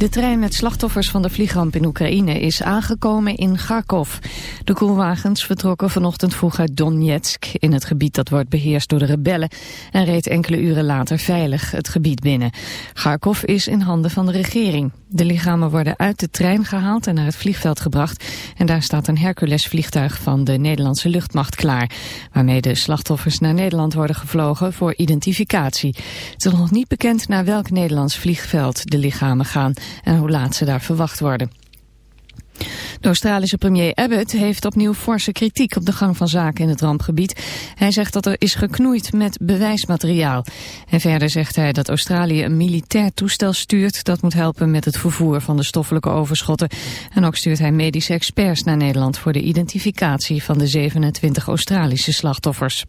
De trein met slachtoffers van de vliegramp in Oekraïne is aangekomen in Kharkov. De koelwagens vertrokken vanochtend vroeg uit Donetsk... in het gebied dat wordt beheerst door de rebellen... en reed enkele uren later veilig het gebied binnen. Kharkov is in handen van de regering. De lichamen worden uit de trein gehaald en naar het vliegveld gebracht... en daar staat een Hercules-vliegtuig van de Nederlandse luchtmacht klaar... waarmee de slachtoffers naar Nederland worden gevlogen voor identificatie. Het is nog niet bekend naar welk Nederlands vliegveld de lichamen gaan en hoe laat ze daar verwacht worden. De Australische premier Abbott heeft opnieuw forse kritiek op de gang van zaken in het rampgebied. Hij zegt dat er is geknoeid met bewijsmateriaal. En verder zegt hij dat Australië een militair toestel stuurt dat moet helpen met het vervoer van de stoffelijke overschotten. En ook stuurt hij medische experts naar Nederland voor de identificatie van de 27 Australische slachtoffers.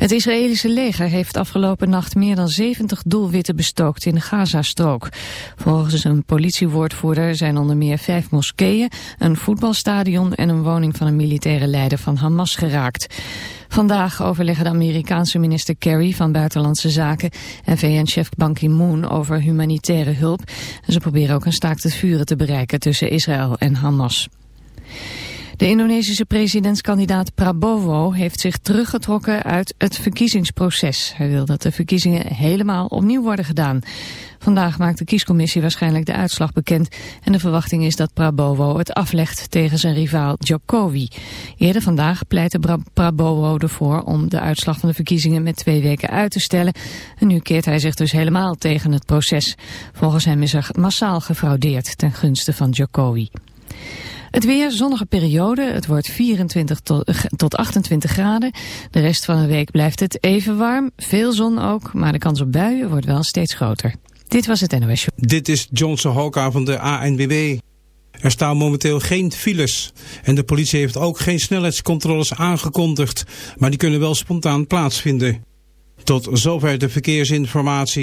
Het Israëlische leger heeft afgelopen nacht meer dan 70 doelwitten bestookt in de Gazastrook. Volgens een politiewoordvoerder zijn onder meer vijf moskeeën, een voetbalstadion en een woning van een militaire leider van Hamas geraakt. Vandaag overleggen de Amerikaanse minister Kerry van Buitenlandse Zaken en VN-chef Ban Ki-moon over humanitaire hulp. Ze proberen ook een staakt het vuren te bereiken tussen Israël en Hamas. De Indonesische presidentskandidaat Prabowo heeft zich teruggetrokken uit het verkiezingsproces. Hij wil dat de verkiezingen helemaal opnieuw worden gedaan. Vandaag maakt de kiescommissie waarschijnlijk de uitslag bekend. En de verwachting is dat Prabowo het aflegt tegen zijn rivaal Jokowi. Eerder vandaag pleitte Prabowo ervoor om de uitslag van de verkiezingen met twee weken uit te stellen. En nu keert hij zich dus helemaal tegen het proces. Volgens hem is er massaal gefraudeerd ten gunste van Jokowi. Het weer, zonnige periode. Het wordt 24 tot, 28 graden. De rest van de week blijft het even warm. Veel zon ook, maar de kans op buien wordt wel steeds groter. Dit was het NOS. Dit is Johnson Hoka van de ANWB. Er staan momenteel geen files. En de politie heeft ook geen snelheidscontroles aangekondigd. Maar die kunnen wel spontaan plaatsvinden. Tot zover de verkeersinformatie.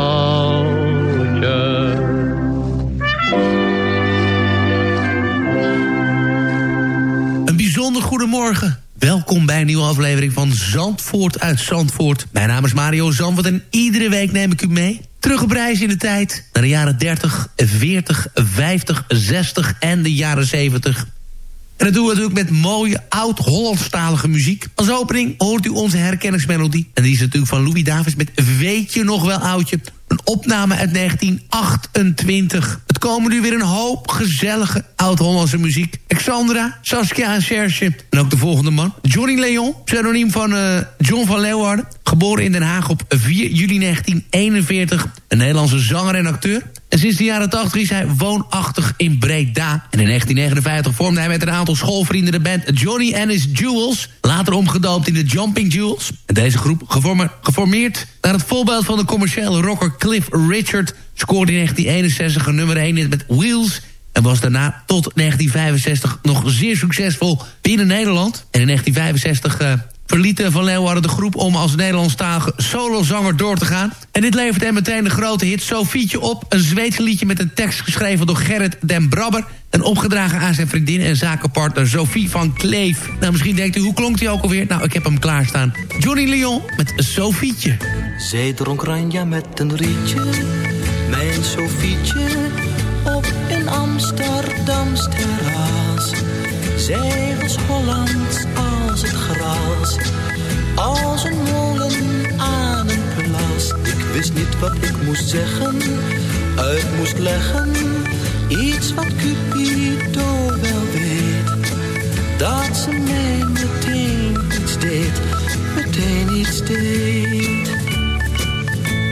Goedemorgen. Welkom bij een nieuwe aflevering van Zandvoort uit Zandvoort. Mijn naam is Mario Zandvoort en iedere week neem ik u mee... terug op reis in de tijd naar de jaren 30, 40, 50, 60 en de jaren 70... En dat doen we natuurlijk met mooie, oud-Hollandstalige muziek. Als opening hoort u onze herkenningsmelodie. En die is natuurlijk van Louis Davis met Weet je nog wel oudje? Een opname uit 1928. Het komen nu weer een hoop gezellige oud-Hollandse muziek. Alexandra, Saskia en Serge. En ook de volgende man. Johnny Leon, pseudoniem van eh, John van Leeuwarden. Geboren in Den Haag op 4 juli 1941. Een Nederlandse zanger en acteur. En sinds de jaren 80 is hij woonachtig in Breda. En in 1959 vormde hij met een aantal schoolvrienden de band Johnny and His Jewels. Later omgedoopt in de Jumping Jewels. En deze groep, geforme- geformeerd naar het voorbeeld van de commerciële rocker Cliff Richard... scoorde in 1961 een nummer 1 hit met Wheels... En was daarna tot 1965 nog zeer succesvol binnen Nederland. En in 1965 eh, verliet Van Leeuwarden de groep om als Nederlandstalige solozanger door te gaan. En dit levert hem meteen de grote hit Sofietje op. Een Zweedse liedje met een tekst geschreven door Gerrit den Brabber. En opgedragen aan zijn vriendin en zakenpartner Sophie van Kleef. Nou, misschien denkt u, hoe klonk hij ook alweer? Nou, ik heb hem klaarstaan. Johnny Leon met Sofietje. Zij dronk ranja met een rietje, mijn Sofietje, op een Amsterdams terras. Zij was Hollands als het gras, als een molen aan een plas. Ik wist niet wat ik moest zeggen, uit moest leggen. Iets wat Cupido wel weet. Dat ze mij meteen iets deed, meteen iets deed.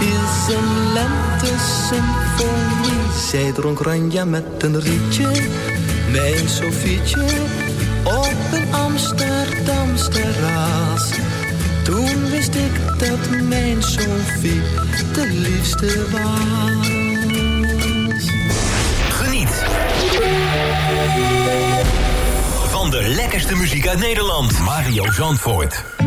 is een lente-symfonie. Zij dronk ranja met een rietje, mijn Sofietje, op een Amsterdams terras. Toen wist ik dat mijn Sofie de liefste was. Geniet. Van de lekkerste muziek uit Nederland. Mario Zandvoort.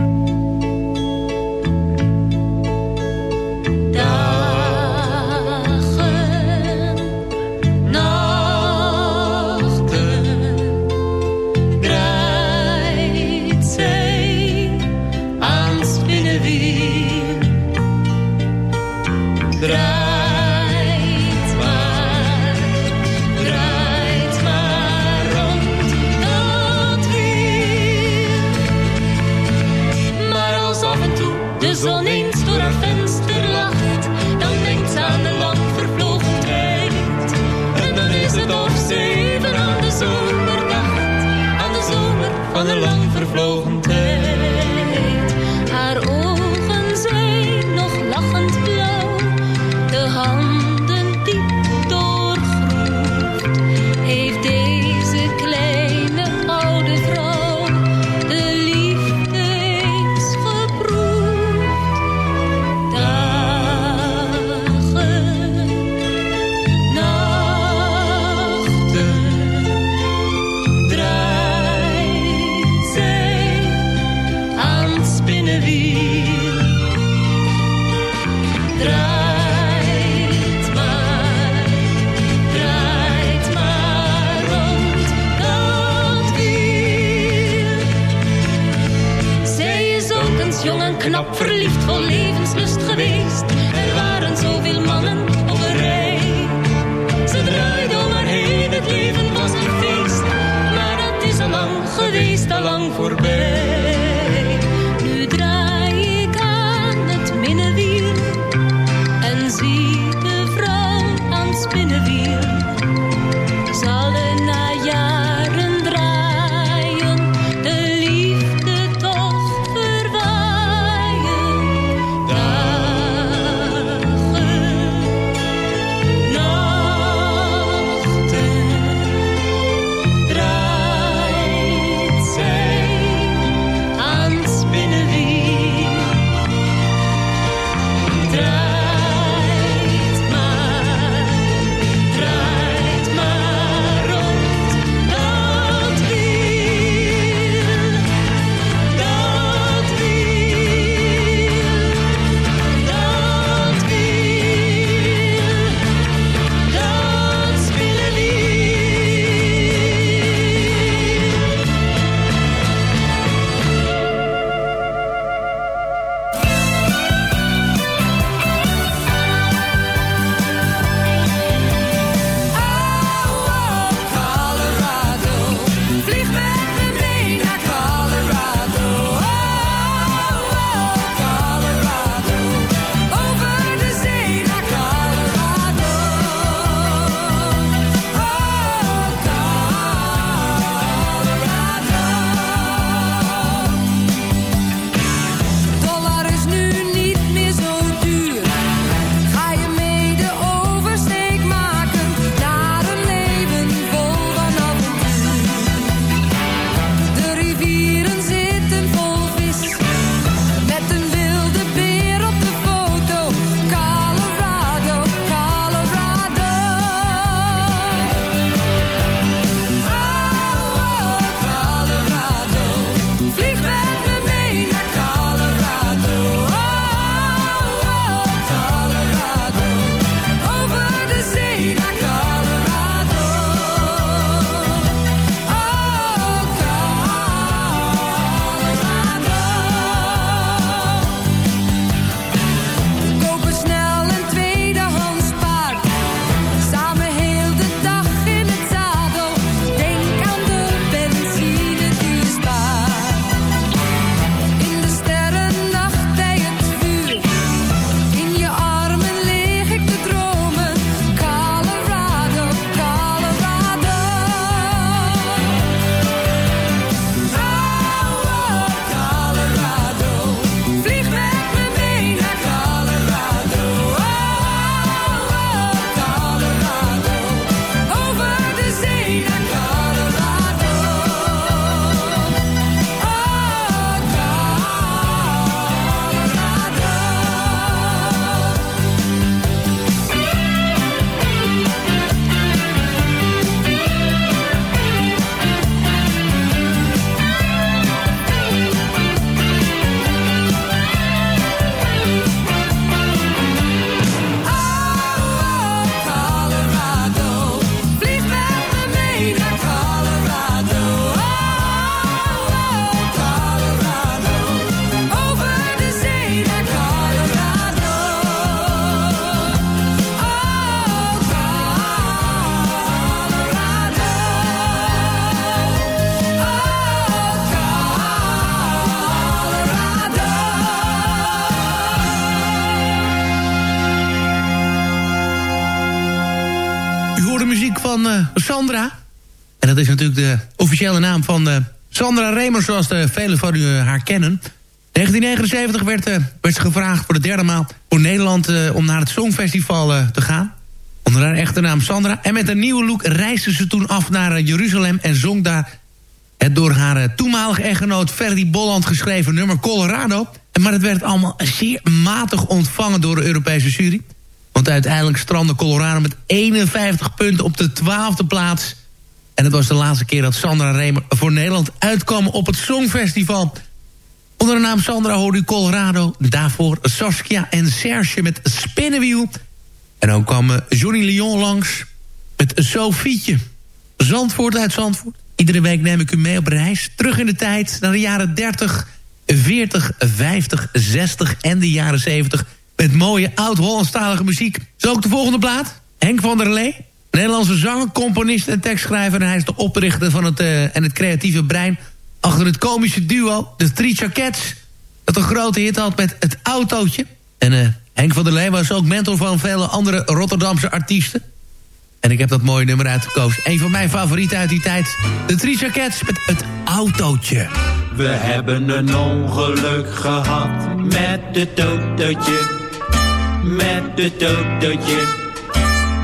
Dat is natuurlijk de officiële naam van uh, Sandra Remers... zoals de velen van u uh, haar kennen. 1979 werd, werd ze gevraagd voor de derde maal voor Nederland... om naar het Songfestival te gaan. Onder haar echte naam Sandra. En met een nieuwe look reisde ze toen af naar Jeruzalem... en zong daar het door haar toenmalige echtgenoot Ferdy Bolland geschreven nummer Colorado... Maar het werd allemaal zeer matig ontvangen door de Europese jury. Want uiteindelijk strandde Colorado met 51 punten op de 12e plaats. En het was de laatste keer dat Sandra Remer voor Nederland uitkwam op het Songfestival. Onder de naam Sandra hoorde Colorado. Daarvoor Saskia en Serge met Spinnenwiel. En dan kwam eh, Johnny Lyon langs met Sofietje. Zandvoort uit Zandvoort. Iedere week neem ik u mee op reis. Terug in de tijd naar de jaren 30, 40, 50, 60 en de jaren 70 met mooie oud-Hollandstalige muziek. Zo ook de volgende plaat. Henk van der Lee. Nederlandse zanger, componist en tekstschrijver. En hij is de oprichter van het, uh, en het creatieve brein... achter het komische duo The Three Cats... dat een grote hit had met Het Autootje. En uh, Henk van der Lee was ook mentor van vele andere Rotterdamse artiesten. En ik heb dat mooie nummer uitgekozen. Een van mijn favorieten uit die tijd. The Three Cats met Het Autootje. We hebben een ongeluk gehad met het autootje met het autootje,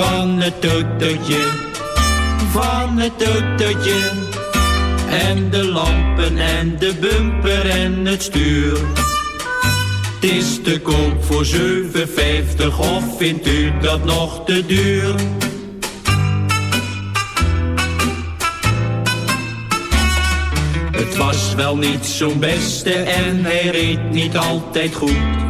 Van het autootje. Van het autootje. En de lampen en de bumper en het stuur. Het is te koop voor 7,50 of vindt u dat nog te duur? Het was wel niet zo'n beste en hij reed niet altijd goed.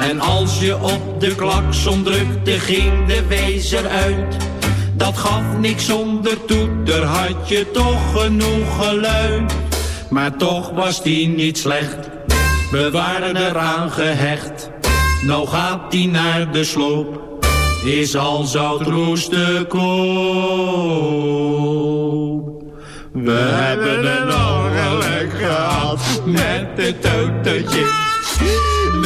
En als je op de klakson drukte, ging de wezer uit. Dat gaf niks zonder toeter, had je toch genoeg geluid. Maar toch was die niet slecht, we waren eraan gehecht. Nou gaat die naar de sloop, is al zout roesten koop. We hebben een ongeluk gehad met het autootje.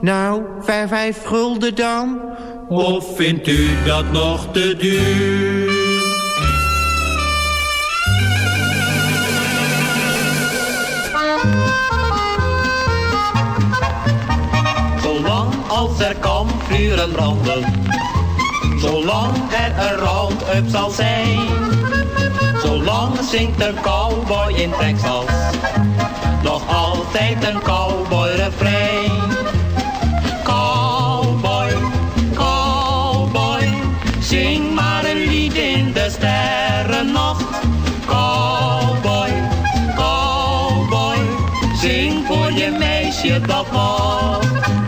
Nou, vijf, vijf gulden dan? Of vindt u dat nog te duur? Zolang als er kampvuren branden, zolang er een round-up zal zijn, zolang zingt een cowboy in Texas, nog altijd een cowboy refrein. Zing voor je meisje wacht.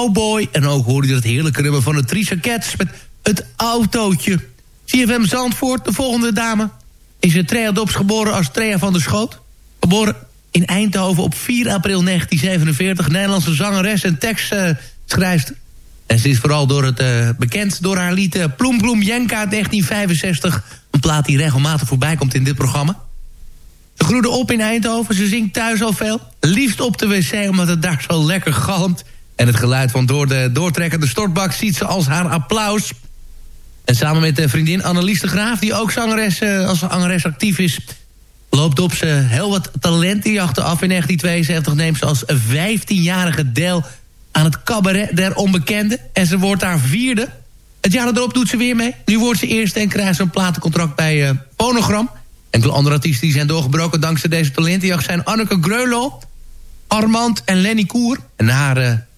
Cowboy. En ook hoorde je het heerlijke nummer van de Trisha Cats met Het Autootje. CFM Zandvoort, de volgende dame, is in Trea Dops geboren als Trea van der Schoot. Geboren in Eindhoven op 4 april 1947. Nederlandse zangeres en tekstschrijfster. En ze is vooral door het, eh, bekend door haar lied eh, Ploem Ploem Jenka uit 1965. Een plaat die regelmatig voorbij komt in dit programma. Ze groeide op in Eindhoven, ze zingt thuis al veel. Liefst op de wc, omdat het daar zo lekker galmt. En het geluid van door de doortrekkende stortbak ziet ze als haar applaus. En samen met de vriendin Annelies de Graaf, die ook zangeres, eh, als zangeres actief is... loopt op ze heel wat talentenjachten af. In 1972 neemt ze als 15-jarige deel aan het cabaret der onbekenden. En ze wordt daar vierde. Het jaar erop doet ze weer mee. Nu wordt ze eerste en krijgt ze een platencontract bij uh, Phonogram. Enkele andere artiesten die zijn doorgebroken dankzij deze talentenjacht... zijn Anneke Greulow, Armand en Lenny Koer. En haar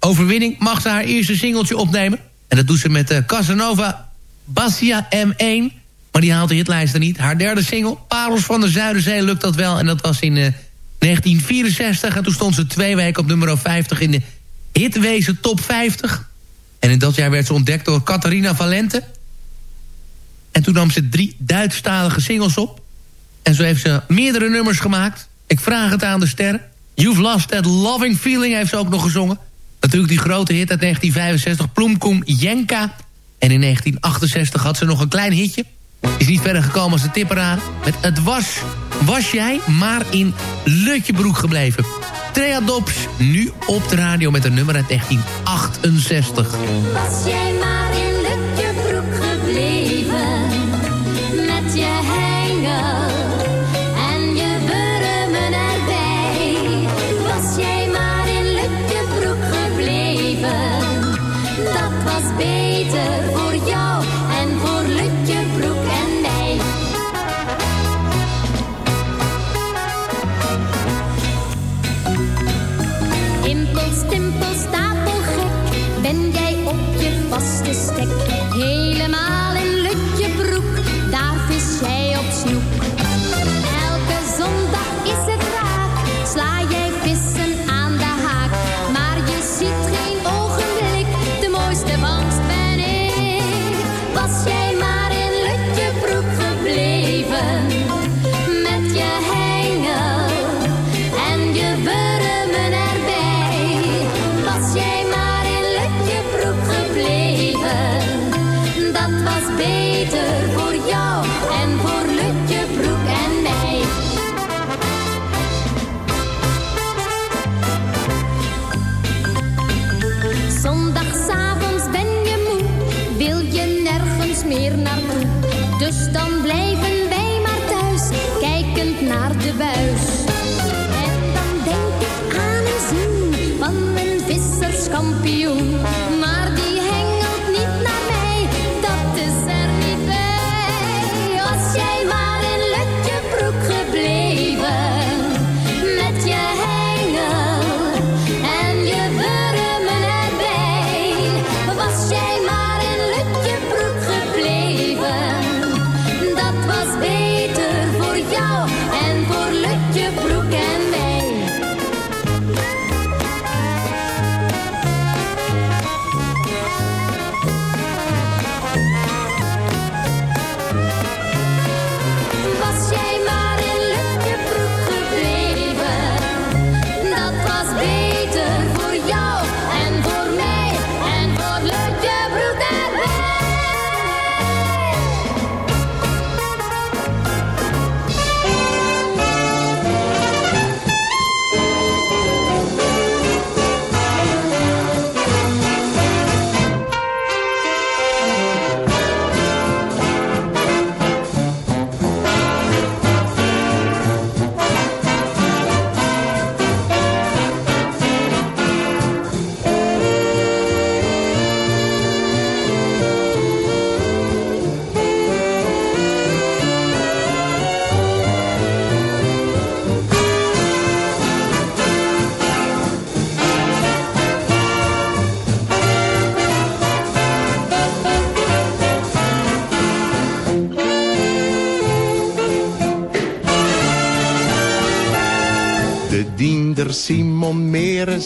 overwinning mag ze haar eerste singeltje opnemen. En dat doet ze met uh, Casanova Bassia M1... Maar die haalt de hitlijsten niet. Haar derde single, Parels van de Zuiderzee, lukt dat wel. En dat was in uh, 1964. En toen stond ze twee weken op nummer 50 in de hitwezen top 50. En in dat jaar werd ze ontdekt door Catharina Valente. En toen nam ze drie Duitsstalige singles op. En zo heeft ze meerdere nummers gemaakt. Ik vraag het aan de sterren. You've Lost That Loving Feeling heeft ze ook nog gezongen. Natuurlijk die grote hit uit 1965, Ploemkoem Jenka. En in 1968 had ze nog een klein hitje. Is niet verder gekomen als de tipperaar. Met Het was, was jij maar in Lutjebroek gebleven. Trea Dops, nu op de radio met een nummer uit 1968. Was jij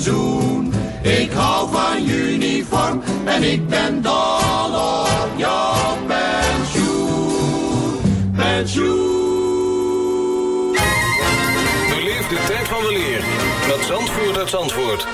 Ik hou van uniform en ik ben dol op jouw pensioen. Pensioen. Beleef de tijd van weleer met Zandvoort uit Zandvoort.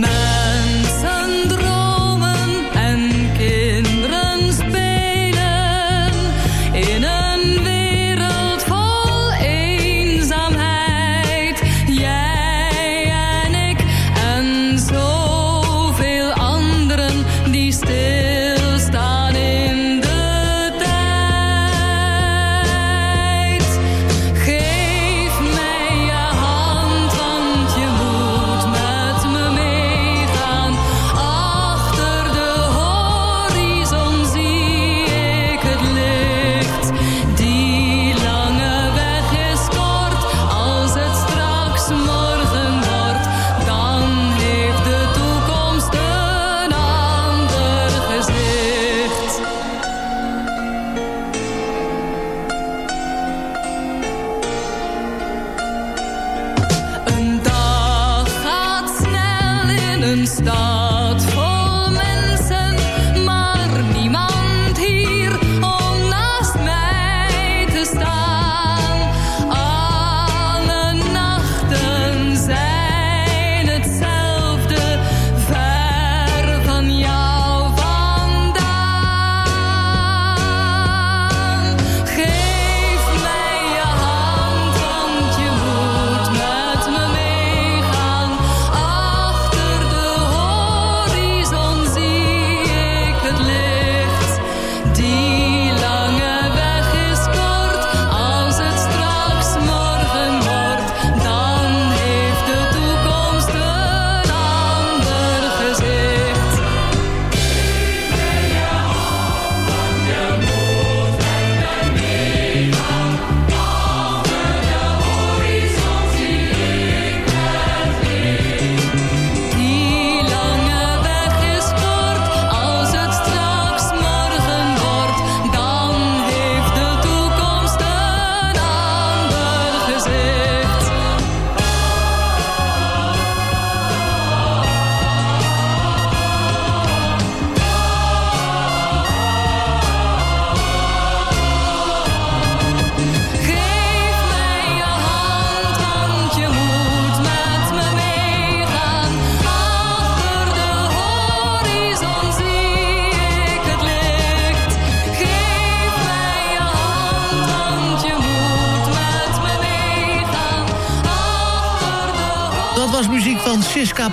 now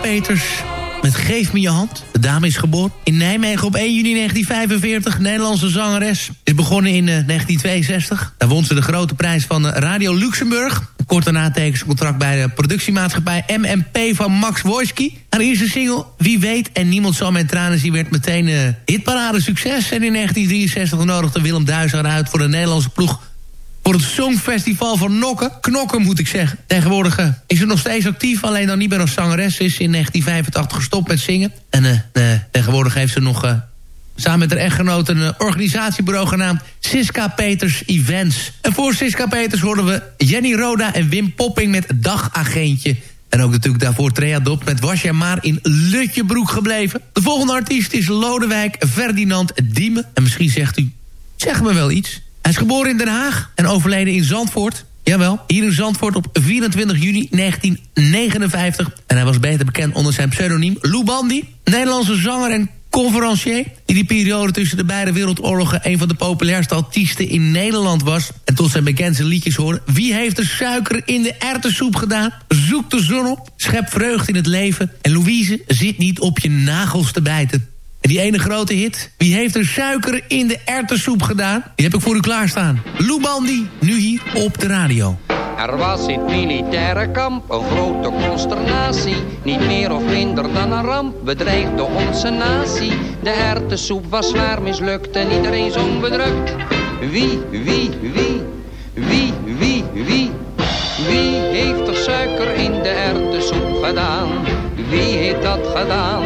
Peters met Geef me je hand. De dame is geboren in Nijmegen op 1 juni 1945. Nederlandse zangeres. Is begonnen in uh, 1962. Daar won ze de grote prijs van uh, Radio Luxemburg. Kort daarna tekende ze contract bij de productiemaatschappij MMP van Max Wojski. Haar eerste single, Wie weet en niemand zal mijn tranen zien... werd meteen uh, hitparade succes. En in 1963 nodigde Willem Duizer uit voor de Nederlandse ploeg voor het Songfestival van Nokken. Knokken moet ik zeggen. Tegenwoordig uh, is ze nog steeds actief, alleen dan niet meer als zangeres. Ze is in 1985 gestopt met zingen. En uh, uh, tegenwoordig heeft ze nog samen met haar echtgenoot een organisatiebureau genaamd Siska Peters Events. En voor Siska Peters hoorden we Jenny Roda en Wim Popping met Dagagentje. En ook natuurlijk daarvoor Trea Dop met Was jij maar in Lutjebroek gebleven. De volgende artiest is Lodewijk Ferdinand Diemen. En misschien zegt u, zeg me wel iets... Hij is geboren in Den Haag en overleden in Zandvoort. Jawel, hier in Zandvoort op 24 juni 1959. En hij was beter bekend onder zijn pseudoniem Lou Bandy. Nederlandse zanger en conferencier... die die periode tussen de beide wereldoorlogen... een van de populairste artiesten in Nederland was. En tot zijn bekendste liedjes horen... Wie heeft de suiker in de erwtensoep gedaan? Zoek de zon op, schep vreugde in het leven... en Louise zit niet op je nagels te bijten. En die ene grote hit, wie heeft er suiker in de erwtensoep gedaan? Die heb ik voor u klaarstaan. Lou Bandy, nu hier op de radio. Er was in het militaire kamp een grote consternatie. Niet meer of minder dan een ramp bedreigde onze natie. De hertensoep was zwaar mislukt en iedereen zong bedrukt. Wie, wie, wie, wie, wie, wie, wie heeft er suiker in de erwtensoep gedaan? Wie heeft dat gedaan?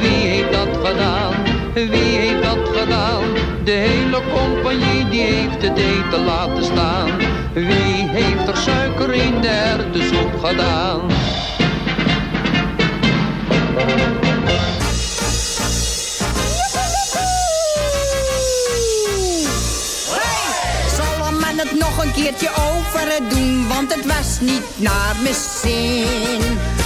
Wie heeft dat gedaan? Wie heeft dat gedaan? De hele compagnie die heeft het eten laten staan. Wie heeft er suiker in de erwtensoep gedaan? Het nog een keertje over doen, want het was niet naar mijn zin.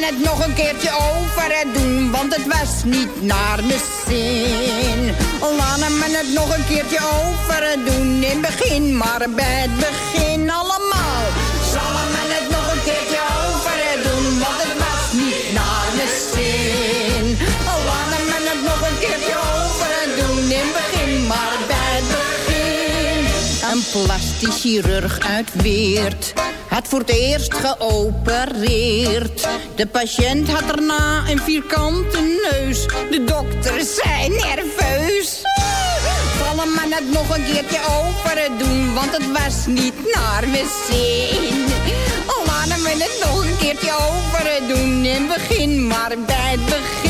Men het nog een keertje over doen, want het was niet naar mijn zin. Laat men het nog een keertje over doen, in begin maar bij het begin allemaal. Zal men het nog een keertje over doen, want het was niet naar mijn zin. Laat men het nog een keertje over doen, in begin maar bij het begin. Een plastisch chirurg uit Weert had voor het eerst geopereerd. De patiënt had daarna een vierkante neus. De dokters zijn nerveus. Vallen maar het nog een keertje over doen, want het was niet naar mijn zin. Laten we het nog een keertje over doen en begin maar bij het begin.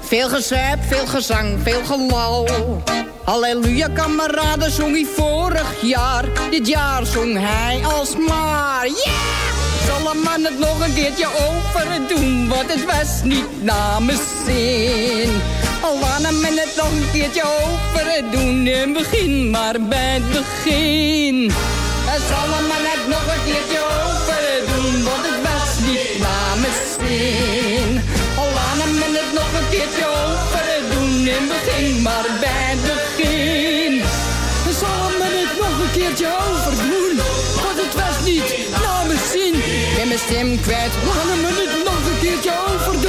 Veel gezuip, veel gezang, veel gelal. Halleluja, kameraden, zong hij vorig jaar. Dit jaar zong hij alsmaar. Yeah! Zal een man het nog een keertje over doen, want het was niet mijn zin. Al laten men het nog een keertje over doen, en begin maar bij het begin. Zal een man het nog een keertje over doen, want het nog een keertje over doen, want het was niet naar mijn zin. Ik ben mijn stem kwijt, laten we het nog een keertje over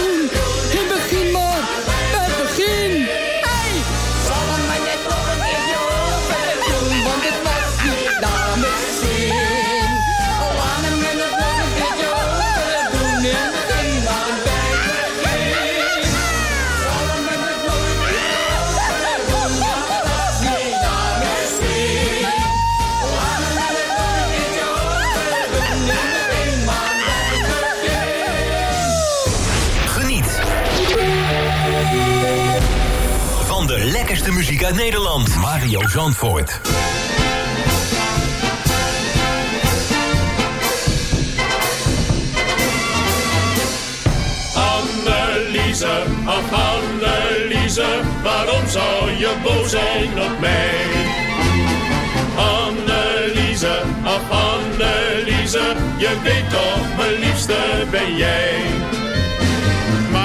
uit Nederland. Mario Zandvoort. Anneliese, ach Anneliese, waarom zou je boos zijn op mij? Anneliese, ach Anneliese, je weet toch, mijn liefste ben jij.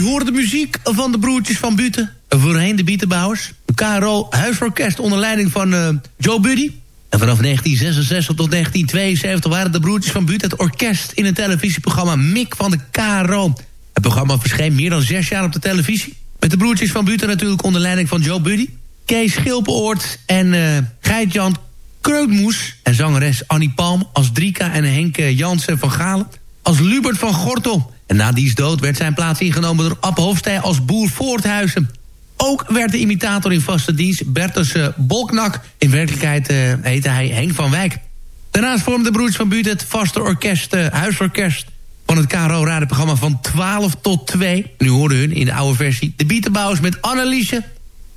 U hoort de muziek van de broertjes van Buten. Voorheen de Bietenbouwers. KRO huisorkest onder leiding van eh, Joe Buddy. En vanaf 1966 tot 1972 waren de broertjes van Buten het orkest... in het televisieprogramma Mik van de KRO. Het programma verscheen meer dan zes jaar op de televisie. Met de broertjes van Buten natuurlijk onder leiding van Joe Buddy. Kees Schilpeoort en eh Geit-Jan Kreutmoes. En zangeres Annie Palm als Drika en Henk Jansen van Galen. Als Lubert van Gortel. En na diens dood werd zijn plaats ingenomen door Ab Hofstij als boer Voorthuizen. Ook werd de imitator in vaste dienst Bertus eh, Bolknak. In werkelijkheid eh, heette hij Henk van Wijk. Daarnaast vormden de broers van Buurt het vaste orkest, eh, huisorkest... van het KRO radioprogramma van 12 tot 2. Nu hoorde hun in de oude versie de Bietenbouwers met Anneliesje...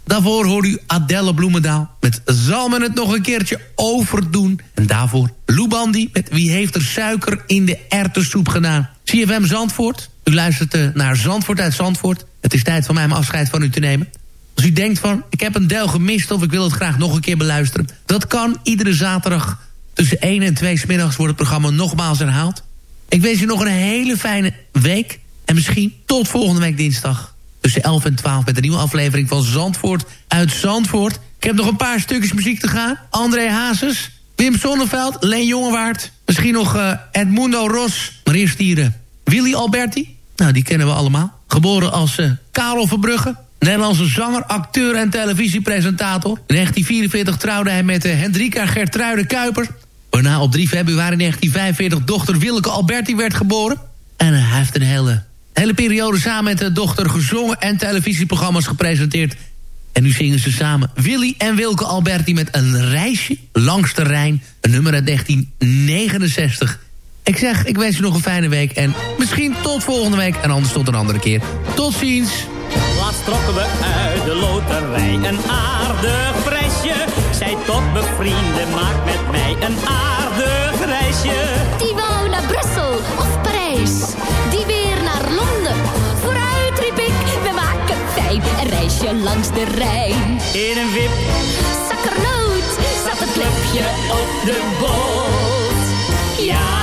Daarvoor hoorde u Adelle Bloemendaal met Zal men het nog een keertje overdoen. En daarvoor Bandy met Wie heeft er suiker in de erwtensoep gedaan. CFM Zandvoort. U luistert eh, naar Zandvoort uit Zandvoort. Het is tijd voor mij om afscheid van u te nemen. Als u denkt van, ik heb een deel gemist of ik wil het graag nog een keer beluisteren. Dat kan iedere zaterdag tussen 1 en 2 smiddags wordt het programma nogmaals herhaald. Ik wens u nog een hele fijne week. En misschien tot volgende week dinsdag tussen 11 en 12 met een nieuwe aflevering van Zandvoort uit Zandvoort. Ik heb nog een paar stukjes muziek te gaan. André Hazes, Wim Sonneveld, Leen Jongewaard. Misschien nog uh, Edmundo Ros. Maar eerst uh, Willy Alberti. Nou, die kennen we allemaal. Geboren als uh, Karel Verbrugge. Nederlandse zanger, acteur en televisiepresentator. In 1944 trouwde hij met Hendrika Gertruide Kuiper. Waarna op 3 februari 1945 dochter Willeke Alberti werd geboren. En hij heeft een hele hele periode samen met de dochter gezongen en televisieprogramma's gepresenteerd. En nu zingen ze samen Willy en Wilke Alberti met een reisje langs de Rijn. Een nummer uit 1969. Ik zeg, ik wens je nog een fijne week. En misschien tot volgende week. En anders tot een andere keer. Tot ziens. Laatst trokken we uit de loterij een aardig prijsje. Zij tot bevrienden, maak met mij een aardig reisje. Die wou naar Brussel of Parijs. Die weer naar Londen. Vooruit riep ik, we maken fijn een reisje langs de Rijn. In een wip, Zakkernoot zat het klepje op de boot. Ja,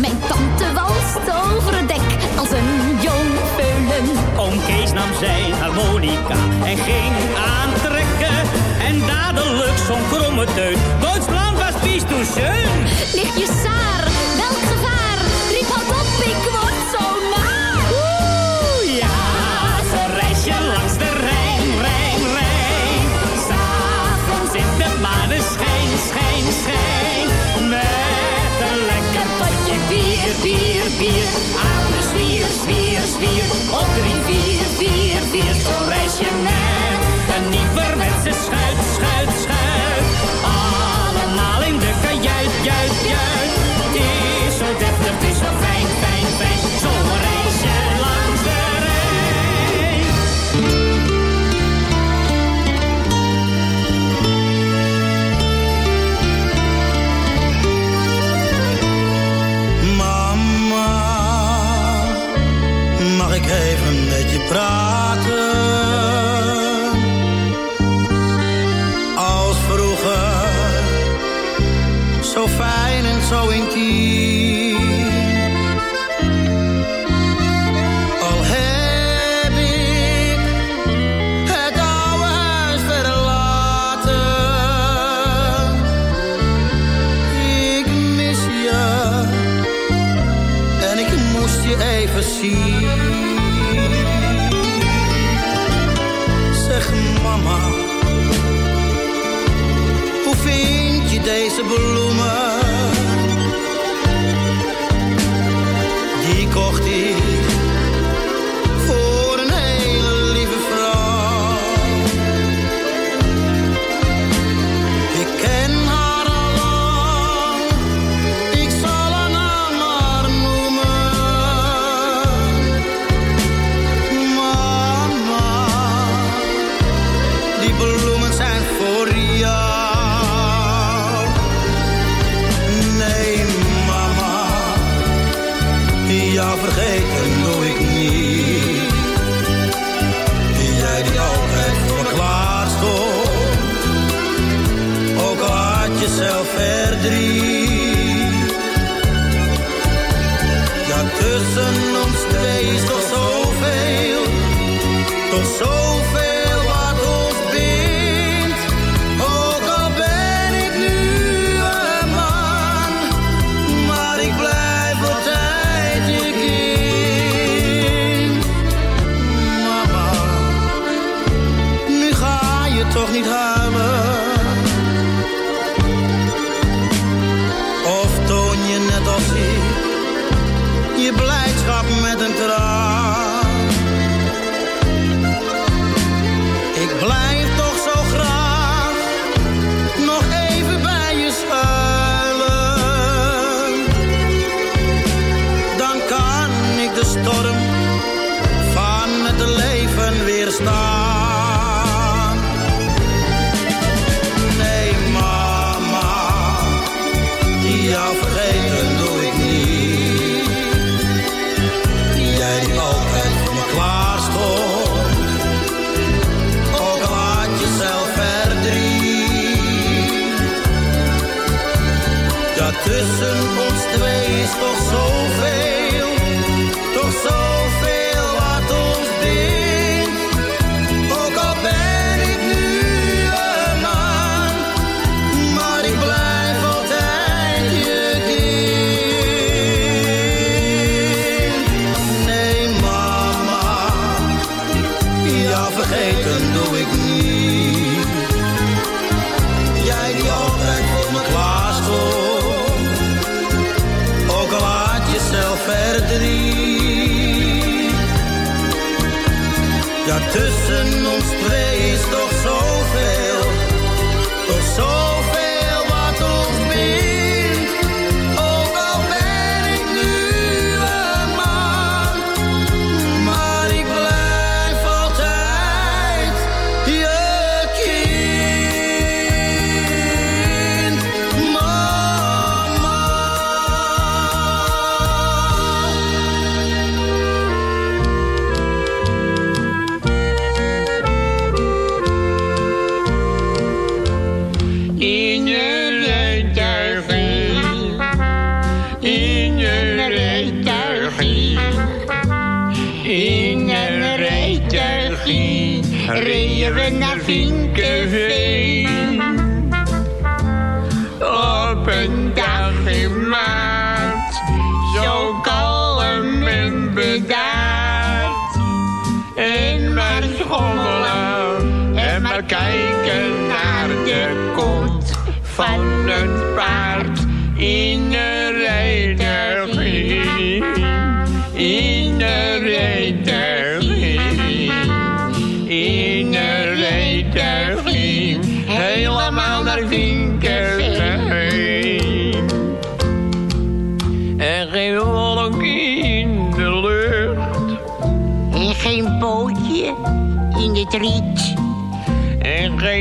Mijn tante walst over het dek als een jong peulen. Oom Kees nam zijn harmonica en ging aantrekken. En dadelijk zo'n kromme teut. Duitsland was schön. Ligt je bier, bier, bier. Aan zwier, zwier, zwier. Op drie, vier, vier, vier. Zo'n reisje met een nieuwerwetse schuit, schuit, schuit. Allemaal in de kajuit, juit, juit. Het zo deftig, is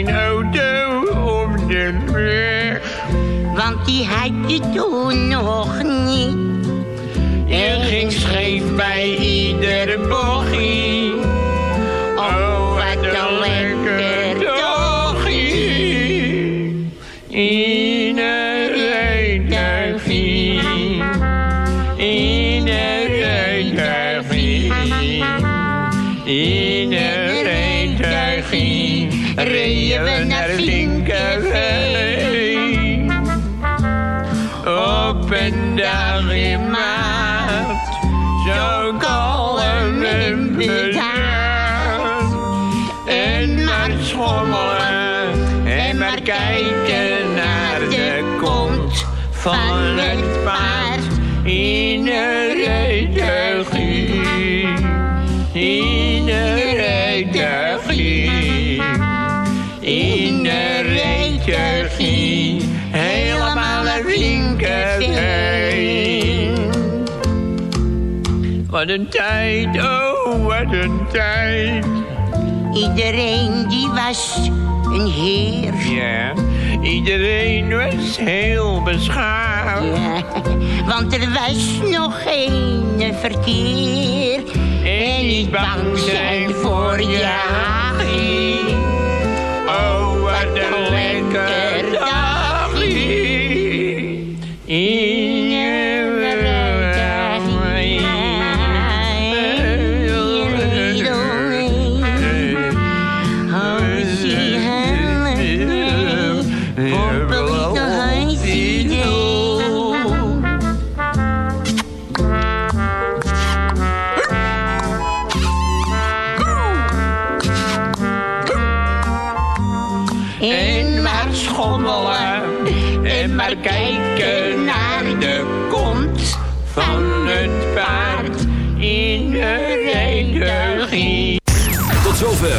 nine oh. Brenda gemaakt. Zo kalm en bedaard. En maar schommelen en maar kijken naar de kont van Wat een tijd, oh wat een tijd. Iedereen die was een heer. Ja, iedereen was heel beschaamd. Ja, want er was nog geen verkeer. En niet bang zijn voor jagie. Oh, wat een lekker dagje.